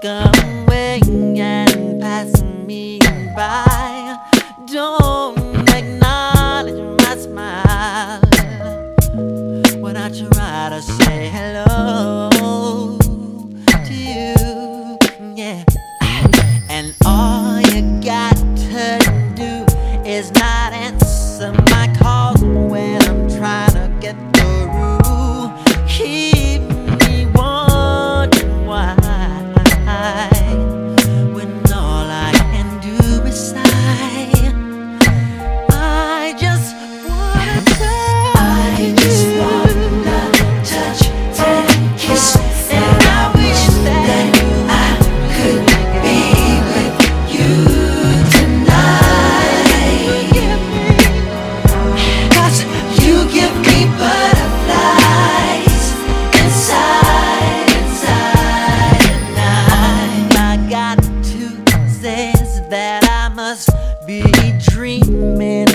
going and passing me by. Don't be dreaming